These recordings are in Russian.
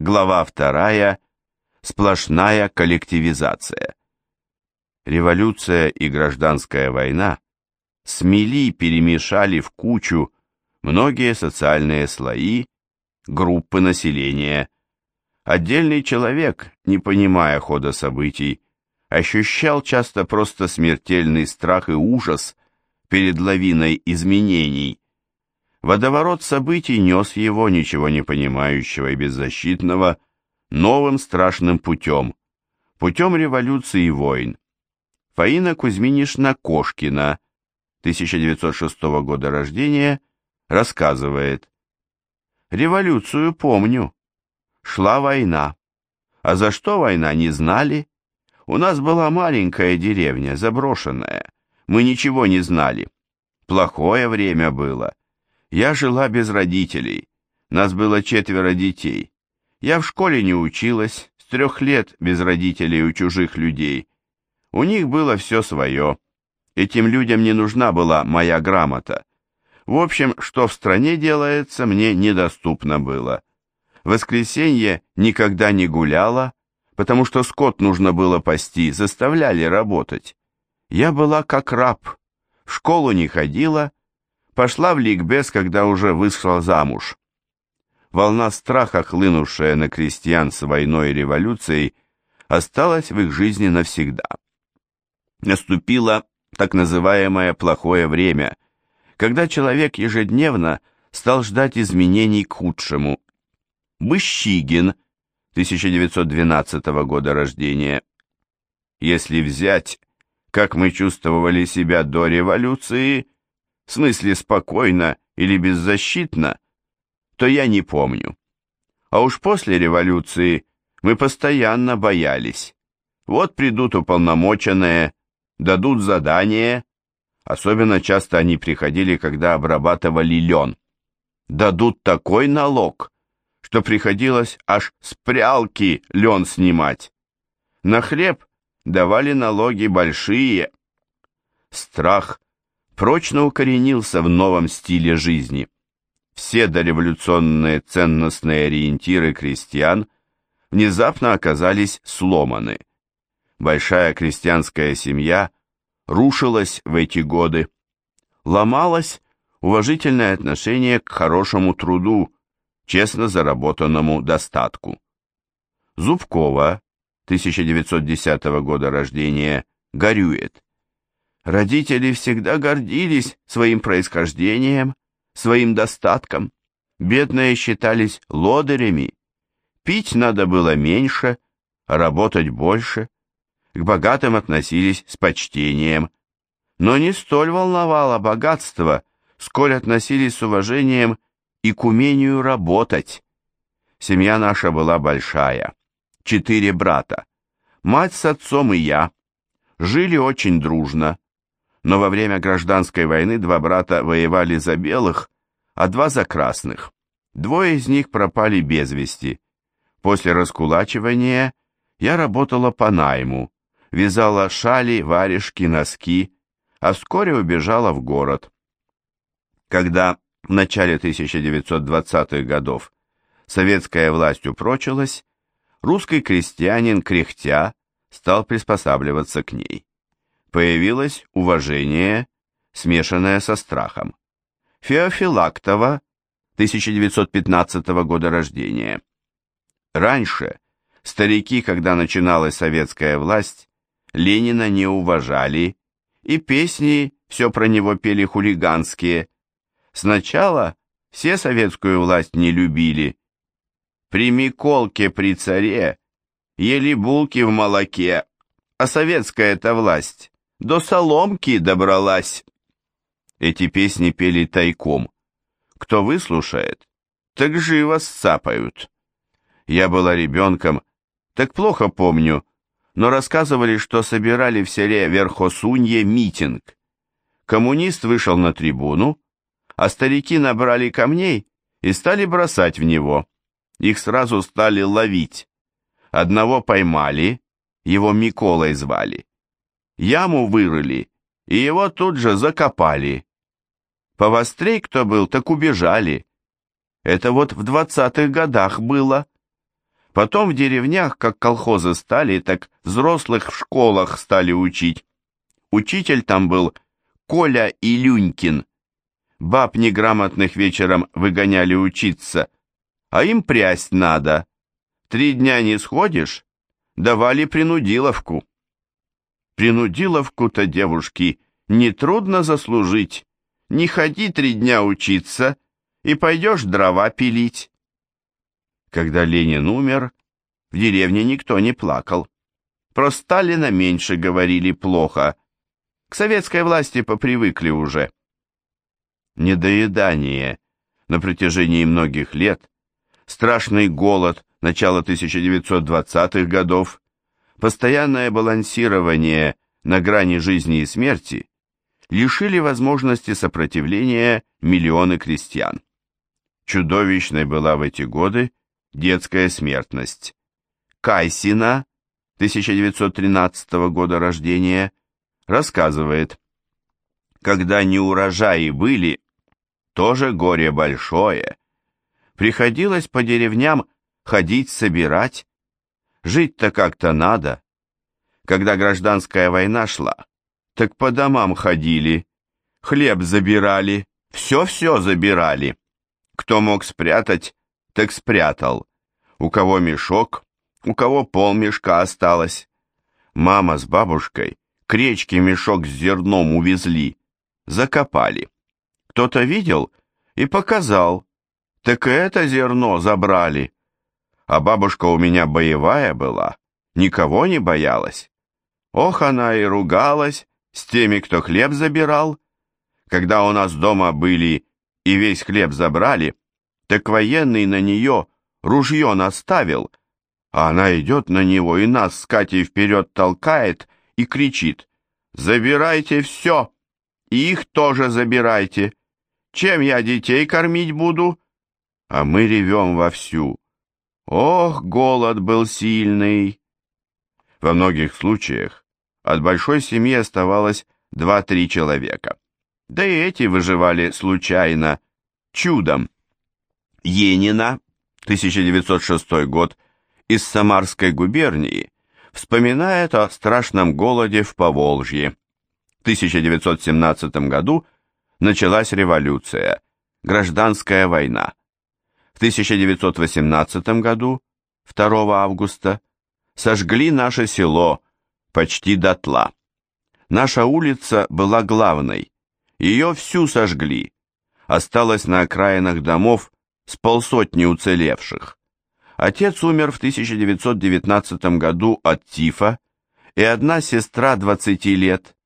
Глава вторая. Сплошная коллективизация. Революция и гражданская война смели, перемешали в кучу многие социальные слои, группы населения. Отдельный человек, не понимая хода событий, ощущал часто просто смертельный страх и ужас перед лавиной изменений. Водоворот событий нес его, ничего не понимающего и беззащитного, новым страшным путем, путем революции и войн. Фаина Кузьминишна Кошкина, 1906 года рождения, рассказывает. «Революцию помню. Шла война. А за что война, не знали. У нас была маленькая деревня, заброшенная. Мы ничего не знали. Плохое время было. Я жила без родителей. Нас было четверо детей. Я в школе не училась, с трех лет без родителей у чужих людей. У них было все свое. Этим людям не нужна была моя грамота. В общем, что в стране делается, мне недоступно было. В воскресенье никогда не гуляла, потому что скот нужно было пасти, заставляли работать. Я была как раб, в школу не ходила, пошла в ликбез, когда уже вышла замуж. Волна страха, хлынувшая на крестьян с войной и революцией, осталась в их жизни навсегда. Наступило так называемое плохое время, когда человек ежедневно стал ждать изменений к худшему. Быщигин, 1912 года рождения. Если взять, как мы чувствовали себя до революции, в смысле спокойно или беззащитно, то я не помню. А уж после революции мы постоянно боялись. Вот придут уполномоченные, дадут задание, Особенно часто они приходили, когда обрабатывали лен. Дадут такой налог, что приходилось аж с прялки лен снимать. На хлеб давали налоги большие. Страх прочно укоренился в новом стиле жизни. Все дореволюционные ценностные ориентиры крестьян внезапно оказались сломаны. Большая крестьянская семья – рушилось в эти годы. Ломалось уважительное отношение к хорошему труду, честно заработанному достатку. Зубкова, 1910 года рождения, горюет. Родители всегда гордились своим происхождением, своим достатком. Бедные считались лодырями. Пить надо было меньше, а работать больше – к богатым относились с почтением, но не столь волновало богатство, сколь относились с уважением и к умению работать. Семья наша была большая, четыре брата, мать с отцом и я, жили очень дружно, но во время гражданской войны два брата воевали за белых, а два за красных. Двое из них пропали без вести. После раскулачивания я работала по найму, вязала шали, варежки, носки, а вскоре убежала в город. Когда в начале 1920-х годов советская власть упрочилась, русский крестьянин, кряхтя, стал приспосабливаться к ней. Появилось уважение, смешанное со страхом. Феофилактова, 1915 года рождения. Раньше старики, когда начиналась советская власть, Ленина не уважали, и песни все про него пели хулиганские. Сначала все советскую власть не любили. При Миколке при царе ели булки в молоке, а советская-то власть до соломки добралась. Эти песни пели тайком. Кто выслушает, так живо сцапают. Я была ребенком, так плохо помню, но рассказывали, что собирали в селе Верхосунье митинг. Коммунист вышел на трибуну, а старики набрали камней и стали бросать в него. Их сразу стали ловить. Одного поймали, его Миколой звали. Яму вырыли, и его тут же закопали. Повострей кто был, так убежали. Это вот в двадцатых годах было. Потом в деревнях, как колхозы стали, так взрослых в школах стали учить. Учитель там был Коля Илюнькин. Баб неграмотных вечером выгоняли учиться, а им прясть надо. Три дня не сходишь, давали принудиловку. Принудиловку-то, девушки, нетрудно заслужить. Не ходи три дня учиться, и пойдешь дрова пилить. Когда Ленин умер, в деревне никто не плакал. Про Сталина меньше говорили плохо. К советской власти попривыкли уже. Недоедание на протяжении многих лет, страшный голод начала 1920-х годов, постоянное балансирование на грани жизни и смерти лишили возможности сопротивления миллионы крестьян. Чудовищной была в эти годы детская смертность. Кайсина, 1913 года рождения, рассказывает, когда неурожаи были, тоже горе большое. Приходилось по деревням ходить собирать. Жить-то как-то надо. Когда гражданская война шла, так по домам ходили, хлеб забирали, все-все забирали. Кто мог спрятать, так спрятал. У кого мешок, у кого пол мешка осталось. Мама с бабушкой к речке мешок с зерном увезли, закопали. Кто-то видел и показал, так это зерно забрали. А бабушка у меня боевая была, никого не боялась. Ох, она и ругалась с теми, кто хлеб забирал. Когда у нас дома были и весь хлеб забрали, так военный на нее ружье наставил, а она идет на него и нас с Катей вперед толкает и кричит «Забирайте все! И их тоже забирайте! Чем я детей кормить буду?» А мы ревем вовсю. Ох, голод был сильный! Во многих случаях от большой семьи оставалось два-три человека. Да и эти выживали случайно, чудом. Енина, 1906 год, из Самарской губернии, вспоминает о страшном голоде в Поволжье. В 1917 году началась революция, гражданская война. В 1918 году, 2 августа, сожгли наше село почти дотла. Наша улица была главной, ее всю сожгли. Осталось на окраинах домов с полсотни уцелевших. Отец умер в 1919 году от тифа, и одна сестра 20 лет.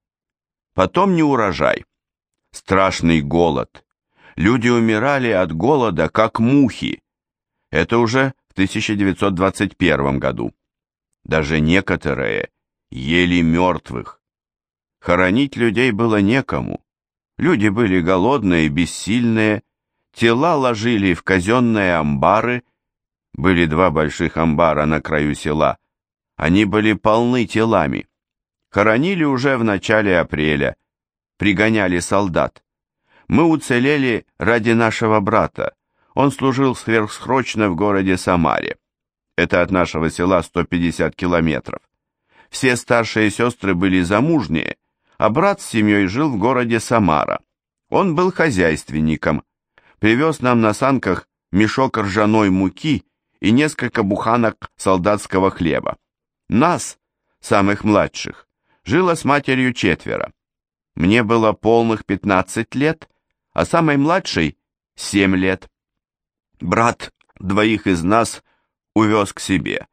Потом неурожай. Страшный голод. Люди умирали от голода, как мухи. Это уже в 1921 году. Даже некоторые ели мертвых. Хоронить людей было некому. Люди были голодные, бессильные, Тела ложили в казенные амбары. Были два больших амбара на краю села. Они были полны телами. Хоронили уже в начале апреля. Пригоняли солдат. Мы уцелели ради нашего брата. Он служил сверхсрочно в городе Самаре. Это от нашего села 150 километров. Все старшие сестры были замужние, а брат с семьей жил в городе Самара. Он был хозяйственником, привез нам на санках мешок ржаной муки и несколько буханок солдатского хлеба. Нас, самых младших, жило с матерью четверо. Мне было полных 15 лет, а самой младшей — 7 лет. Брат двоих из нас увез к себе.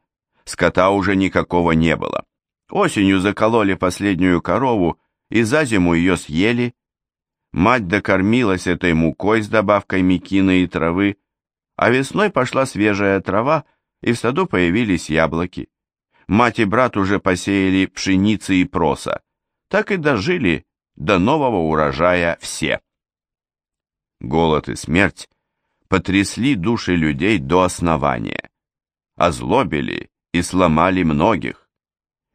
Скота уже никакого не было. Осенью закололи последнюю корову и за зиму ее съели, Мать докормилась этой мукой с добавкой мекины и травы, а весной пошла свежая трава, и в саду появились яблоки. Мать и брат уже посеяли пшеницы и проса. Так и дожили до нового урожая все. Голод и смерть потрясли души людей до основания, озлобили и сломали многих.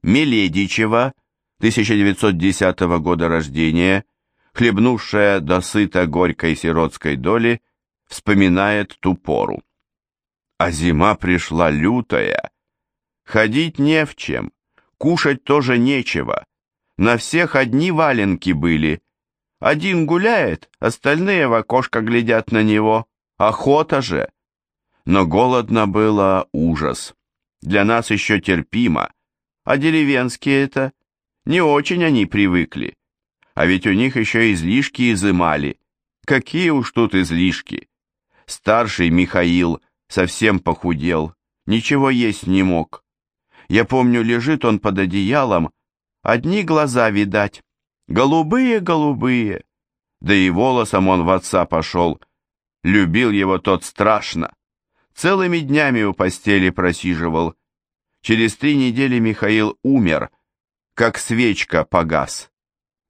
Меледичева, 1910 года рождения, хлебнувшая досыта горькой сиротской доли, вспоминает ту пору. А зима пришла лютая. Ходить не в чем, кушать тоже нечего. На всех одни валенки были. Один гуляет, остальные в окошко глядят на него. Охота же. Но голодно было ужас. Для нас еще терпимо. А деревенские это? Не очень они привыкли. А ведь у них еще излишки изымали. Какие уж тут излишки. Старший Михаил совсем похудел, ничего есть не мог. Я помню, лежит он под одеялом, одни глаза видать, голубые-голубые. Да и волосом он в отца пошел. Любил его тот страшно. Целыми днями у постели просиживал. Через три недели Михаил умер, как свечка погас.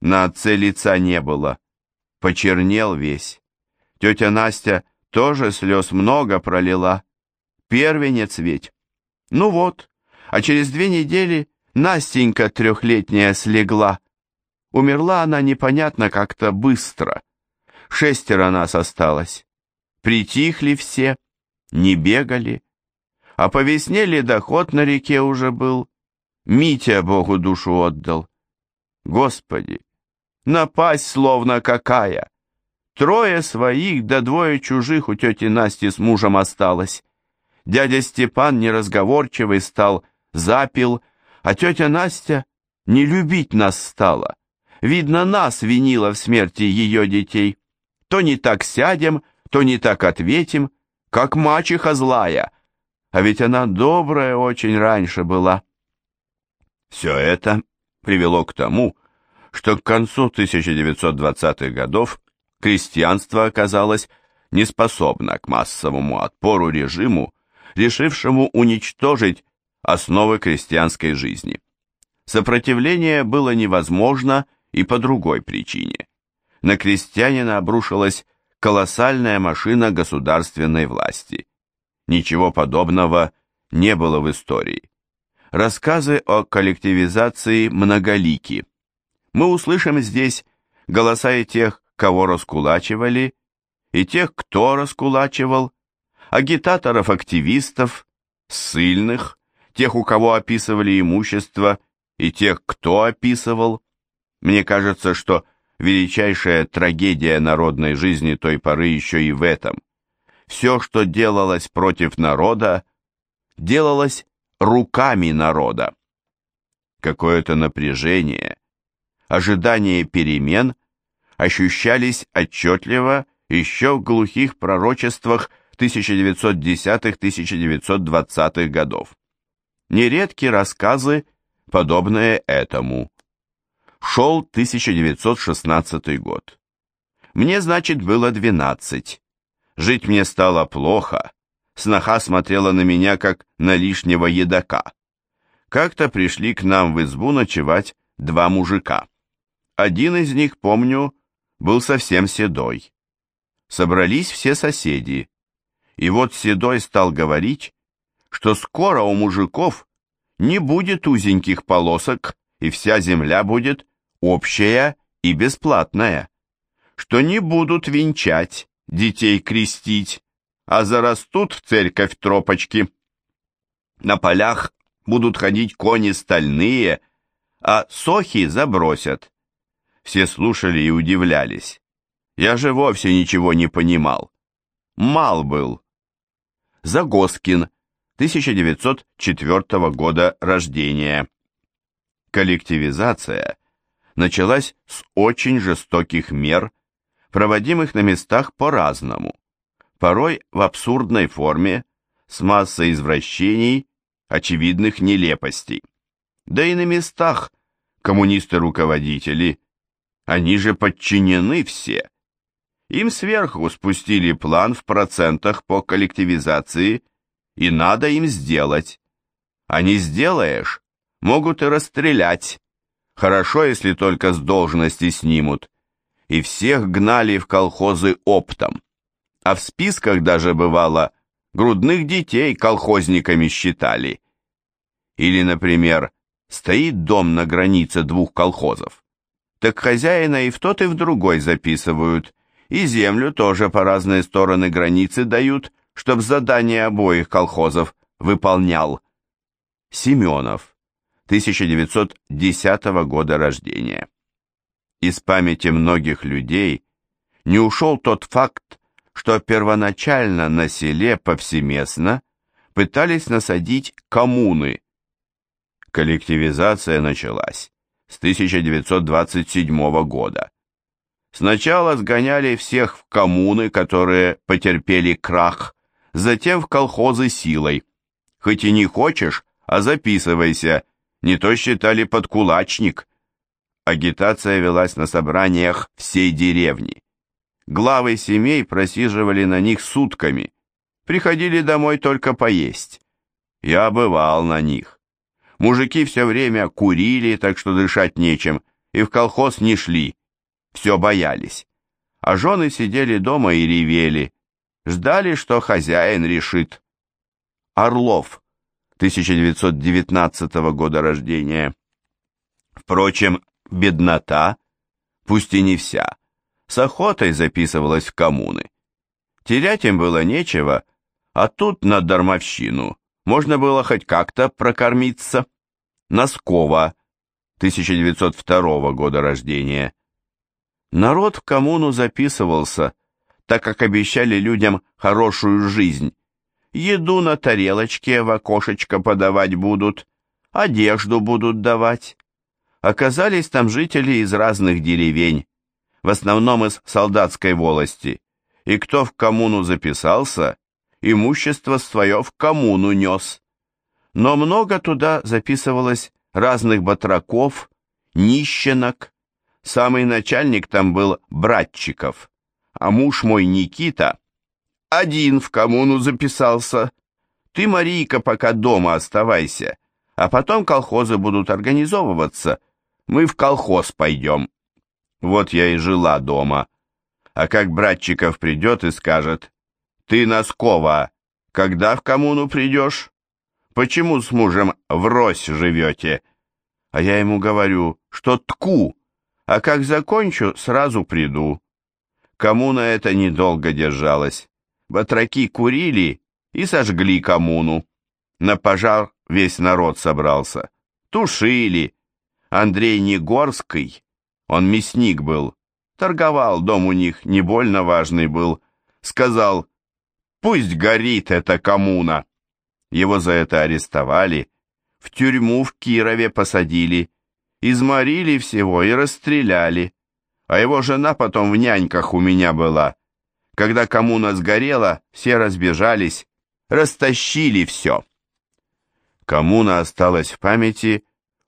На отце лица не было. Почернел весь. Тетя Настя тоже слез много пролила. Первенец ведь. Ну вот, а через две недели Настенька трехлетняя слегла. Умерла она непонятно как-то быстро. Шестеро нас осталось. Притихли все, не бегали. А по весне ледоход на реке уже был. Митя Богу душу отдал. Господи, напасть словно какая! Трое своих, да двое чужих у тети Насти с мужем осталось. Дядя Степан неразговорчивый стал, запил, а тетя Настя не любить нас стала. Видно, нас винила в смерти ее детей. То не так сядем, то не так ответим, как мачеха злая. А ведь она добрая очень раньше была. Все это привело к тому, что к концу 1920-х годов крестьянство оказалось неспособно к массовому отпору режиму, решившему уничтожить основы крестьянской жизни. Сопротивление было невозможно и по другой причине. На крестьянина обрушилась колоссальная машина государственной власти. Ничего подобного не было в истории. Рассказы о коллективизации многолики. Мы услышим здесь голоса и тех, кого раскулачивали, и тех, кто раскулачивал, агитаторов-активистов, ссыльных, тех, у кого описывали имущество, и тех, кто описывал. Мне кажется, что величайшая трагедия народной жизни той поры еще и в этом. Все, что делалось против народа, делалось руками народа. Какое-то напряжение, ожидание перемен – ощущались отчетливо еще в глухих пророчествах 1910-1920-х годов. Нередки рассказы, подобные этому. Шел 1916 год. Мне, значит, было 12. Жить мне стало плохо. Сноха смотрела на меня, как на лишнего едока. Как-то пришли к нам в избу ночевать два мужика. Один из них, помню, был совсем седой. Собрались все соседи, и вот седой стал говорить, что скоро у мужиков не будет узеньких полосок, и вся земля будет общая и бесплатная, что не будут венчать, детей крестить, а зарастут в церковь тропочки. На полях будут ходить кони стальные, а сохи забросят. Все слушали и удивлялись. Я же вовсе ничего не понимал. Мал был. Загоскин, 1904 года рождения. Коллективизация началась с очень жестоких мер, проводимых на местах по-разному, порой в абсурдной форме, с массой извращений, очевидных нелепостей. Да и на местах коммунисты-руководители они же подчинены все. Им сверху спустили план в процентах по коллективизации, и надо им сделать. А не сделаешь, могут и расстрелять. Хорошо, если только с должности снимут. И всех гнали в колхозы оптом. А в списках даже бывало грудных детей колхозниками считали. Или, например, стоит дом на границе двух колхозов так хозяина и в тот, и в другой записывают, и землю тоже по разные стороны границы дают, чтоб задание обоих колхозов выполнял. Семенов, 1910 года рождения. Из памяти многих людей не ушел тот факт, что первоначально на селе повсеместно пытались насадить коммуны. Коллективизация началась с 1927 года. Сначала сгоняли всех в коммуны, которые потерпели крах, затем в колхозы силой. Хоть и не хочешь, а записывайся, не то считали подкулачник. Агитация велась на собраниях всей деревни. Главы семей просиживали на них сутками, приходили домой только поесть. Я бывал на них. Мужики все время курили, так что дышать нечем, и в колхоз не шли, все боялись. А жены сидели дома и ревели, ждали, что хозяин решит. Орлов, 1919 года рождения. Впрочем, беднота, пусть и не вся, с охотой записывалась в коммуны. Терять им было нечего, а тут на дармовщину можно было хоть как-то прокормиться. Носкова, 1902 года рождения. Народ в коммуну записывался, так как обещали людям хорошую жизнь. Еду на тарелочке в окошечко подавать будут, одежду будут давать. Оказались там жители из разных деревень, в основном из солдатской волости, и кто в коммуну записался, имущество свое в коммуну нес. Но много туда записывалось разных батраков, нищенок. Самый начальник там был Братчиков, а муж мой Никита один в коммуну записался. Ты, Марийка, пока дома оставайся, а потом колхозы будут организовываться. Мы в колхоз пойдем. Вот я и жила дома. А как Братчиков придет и скажет, «Ты, Носкова, когда в коммуну придешь? Почему с мужем врозь живете?» А я ему говорю, что тку, а как закончу, сразу приду. Коммуна это недолго держалась. Батраки курили и сожгли коммуну. На пожар весь народ собрался. Тушили. Андрей Негорский, он мясник был, торговал, дом у них не больно важный был, сказал, пусть горит эта коммуна. Его за это арестовали, в тюрьму в Кирове посадили, изморили всего и расстреляли, а его жена потом в няньках у меня была. Когда коммуна сгорела, все разбежались, растащили все. Коммуна осталась в памяти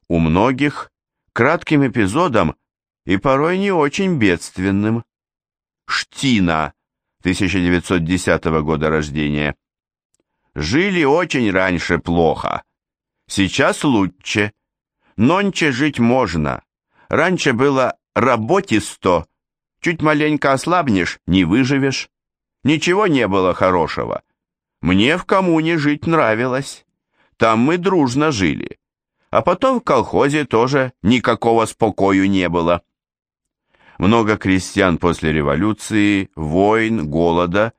у многих кратким эпизодом и порой не очень бедственным. Штина, 1910 года рождения. Жили очень раньше плохо. Сейчас лучше. Нонче жить можно. Раньше было работисто, Чуть маленько ослабнешь, не выживешь. Ничего не было хорошего. Мне в коммуне жить нравилось. Там мы дружно жили. А потом в колхозе тоже никакого спокою не было. Много крестьян после революции, войн, голода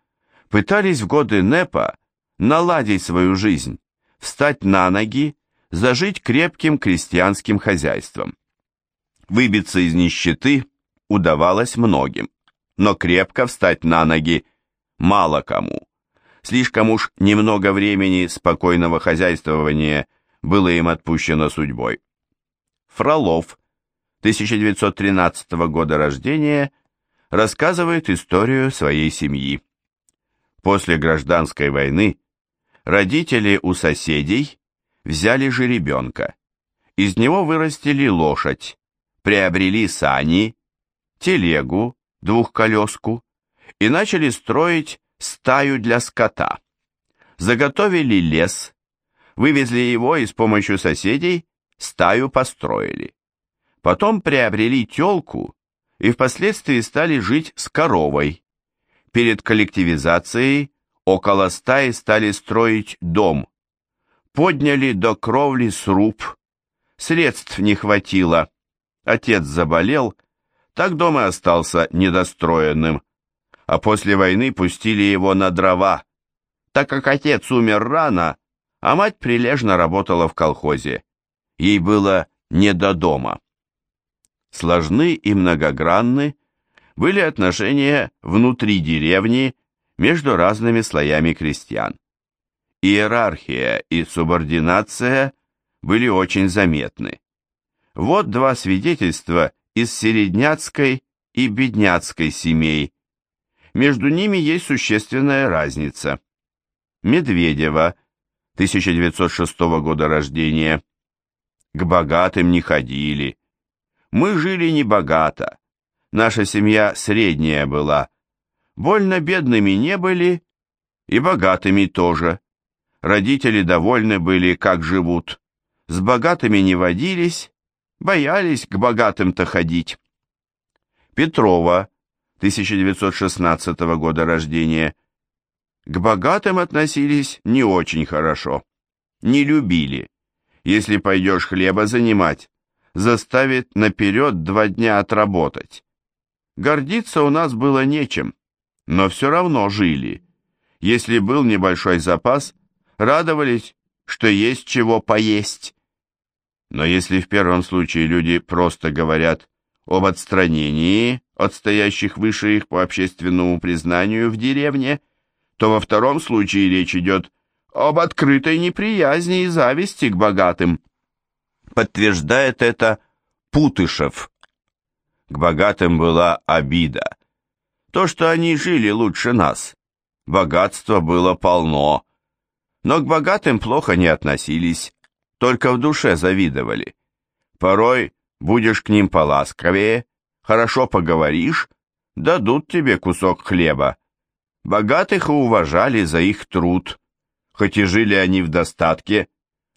пытались в годы НЭПа наладить свою жизнь, встать на ноги, зажить крепким крестьянским хозяйством. Выбиться из нищеты удавалось многим, но крепко встать на ноги мало кому. Слишком уж немного времени спокойного хозяйствования было им отпущено судьбой. Фролов, 1913 года рождения, рассказывает историю своей семьи. После гражданской войны родители у соседей взяли жеребенка. Из него вырастили лошадь, приобрели сани телегу, двухколеску, и начали строить стаю для скота. Заготовили лес, вывезли его и с помощью соседей стаю построили. Потом приобрели телку и впоследствии стали жить с коровой. Перед коллективизацией около стаи стали строить дом. Подняли до кровли сруб. Средств не хватило. Отец заболел, так дом и остался недостроенным, а после войны пустили его на дрова. так как отец умер рано, а мать прилежно работала в колхозе. Ей было не до дома. Сложны и многогранны были отношения внутри деревни между разными слоями крестьян. Иерархия и субординация были очень заметны. Вот два свидетельства из середняцкой и бедняцкой семей. Между ними есть существенная разница. Медведева, 1906 года рождения. К богатым не ходили. Мы жили небогато. Наша семья средняя была. Больно бедными не были, и богатыми тоже. Родители довольны были, как живут. С богатыми не водились, боялись к богатым-то ходить. Петрова, 1916 года рождения. К богатым относились не очень хорошо. Не любили. Если пойдешь хлеба занимать, заставит наперед два дня отработать. Гордиться у нас было нечем, но все равно жили. Если был небольшой запас, радовались, что есть чего поесть. Но если в первом случае люди просто говорят об отстранении от стоящих выше их по общественному признанию в деревне, то во втором случае речь идет об открытой неприязни и зависти к богатым. Подтверждает это Путышев. К богатым была обида. То, что они жили лучше нас. Богатство было полно. Но к богатым плохо не относились, только в душе завидовали. Порой будешь к ним поласковее, хорошо поговоришь, дадут тебе кусок хлеба. Богатых уважали за их труд. Хоть и жили они в достатке,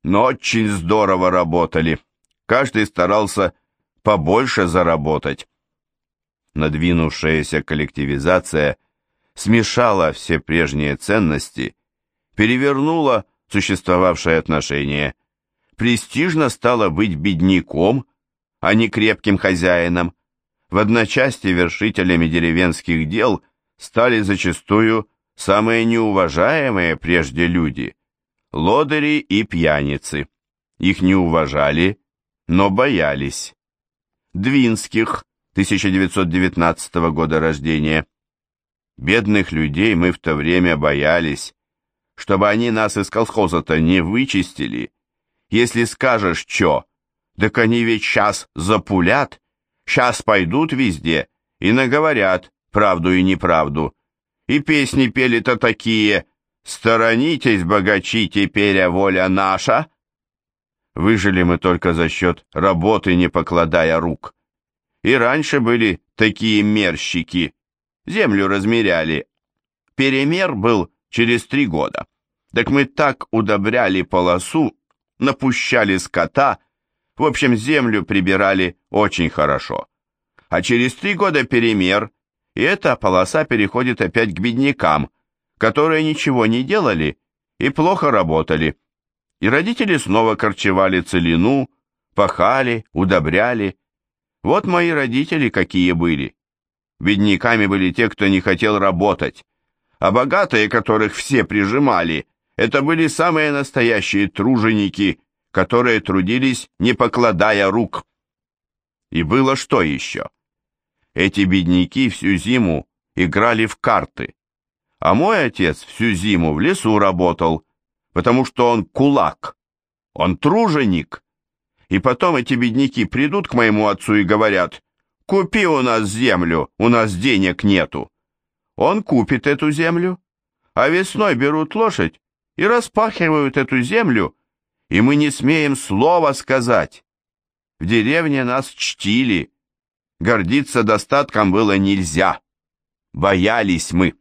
но очень здорово работали. Каждый старался побольше заработать. Надвинувшаяся коллективизация смешала все прежние ценности, перевернула существовавшие отношения. Престижно стало быть бедняком, а не крепким хозяином. В одночасье вершителями деревенских дел стали зачастую самые неуважаемые прежде люди – лодыри и пьяницы. Их не уважали, но боялись. Двинских, 1919 года рождения. Бедных людей мы в то время боялись, чтобы они нас из колхоза-то не вычистили. Если скажешь чё, так они ведь сейчас запулят, сейчас пойдут везде и наговорят правду и неправду. И песни пели-то такие «Сторонитесь, богачи, теперь а воля наша». Выжили мы только за счет работы, не покладая рук. И раньше были такие мерщики, землю размеряли. Перемер был через три года. Так мы так удобряли полосу, напущали скота, в общем, землю прибирали очень хорошо. А через три года перемер, и эта полоса переходит опять к беднякам, которые ничего не делали и плохо работали. И родители снова корчевали целину, пахали, удобряли. Вот мои родители какие были. Бедняками были те, кто не хотел работать, а богатые, которых все прижимали, это были самые настоящие труженики, которые трудились, не покладая рук. И было что еще? Эти бедняки всю зиму играли в карты, а мой отец всю зиму в лесу работал, потому что он кулак, он труженик. И потом эти бедняки придут к моему отцу и говорят, «Купи у нас землю, у нас денег нету». Он купит эту землю, а весной берут лошадь и распахивают эту землю, и мы не смеем слова сказать. В деревне нас чтили, гордиться достатком было нельзя. Боялись мы.